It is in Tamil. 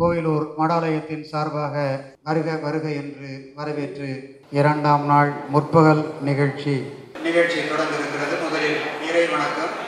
கோயிலூர் மடாலயத்தின் சார்பாக வருக வருக என்று வரவேற்று இரண்டாம் நாள் முற்பகல் நிகழ்ச்சி. நிகழ்ச்சி தொடங்க இருக்கிறது முதலில் இறை வணக்கம்.